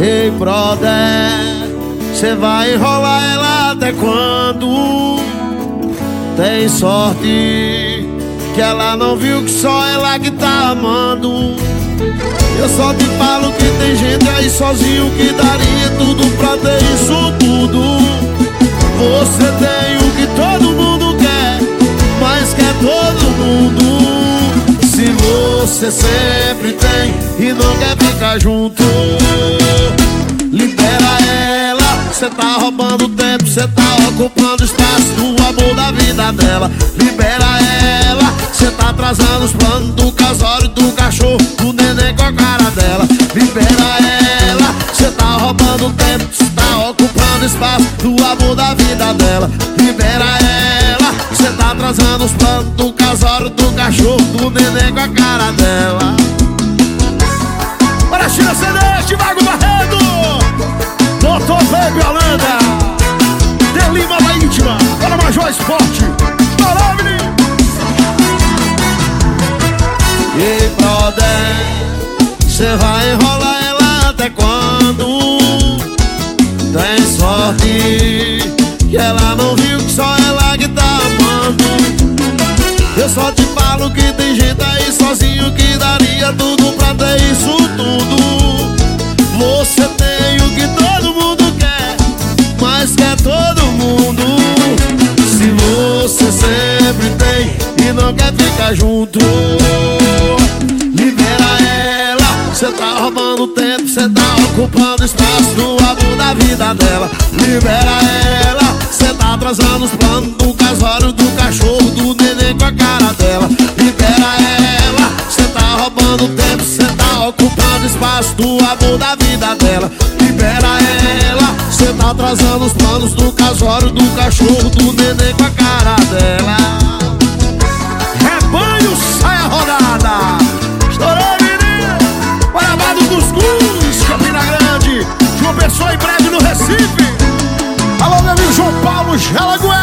Ei, brother, cê vai enrolar ela até quando? Tem sorte que ela não viu que só ela que tá amando. Eu só te falo que tem gente aí sozinho que daria tudo pra ter isso tudo. Você tem o que todo mundo quer, mas quer todo mundo. Se você sempre tem e não quer ficar junto, ela. Cê tá roubando tempo, cê tá ocupando espaço do amor da vida dela. Libera ela, cê tá atrasando os planos do casório do cachorro, do neném com a cara dela. Libera ela, cê tá roubando tempo, cê tá ocupando espaço do amor da vida dela. Libera ela, cê tá atrasando os planos do casório do cachorro, do neném com a cara dela. Major Esporte Parou, Ei, brother, cê vai enrolar ela até quando? Tem sorte que ela não viu que só ela que tá amando. Eu só te falo que tem gente aí sozinho que ficar junto, libera ela. Cê tá roubando tempo, cê tá ocupando espaço do amor da vida dela. Libera ela, cê tá atrasando os planos do casório do cachorro, do neném com a cara dela. Libera ela, cê tá roubando tempo, cê tá ocupando espaço do amor da vida dela. Libera ela, cê tá atrasando os planos do casório do cachorro, do neném com a cara dela. Ela aguenta.